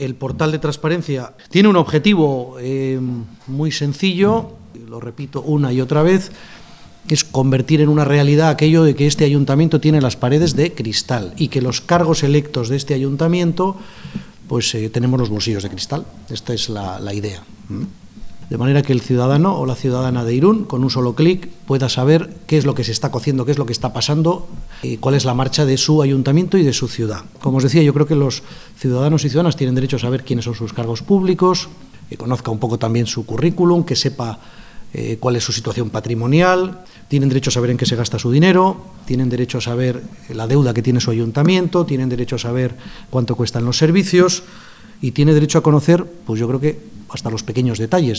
El portal de transparencia tiene un objetivo eh, muy sencillo, lo repito una y otra vez, es convertir en una realidad aquello de que este ayuntamiento tiene las paredes de cristal y que los cargos electos de este ayuntamiento, pues eh, tenemos los bolsillos de cristal. Esta es la, idea. De manera que el ciudadano o la ciudadana de Irún, con un solo clic, pueda saber qué es lo que se está cociendo, qué es lo que está pasando, y cuál es la marcha de su ayuntamiento y de su ciudad. Como os decía, yo creo que los ciudadanos y ciudadanas tienen derecho a saber quiénes son sus cargos públicos, que conozca un poco también su currículum, que sepa eh, cuál es su situación patrimonial, tienen derecho a saber en qué se gasta su dinero, tienen derecho a saber la deuda que tiene su ayuntamiento, tienen derecho a saber cuánto cuestan los servicios y tiene derecho a conocer, pues yo creo que hasta los pequeños detalles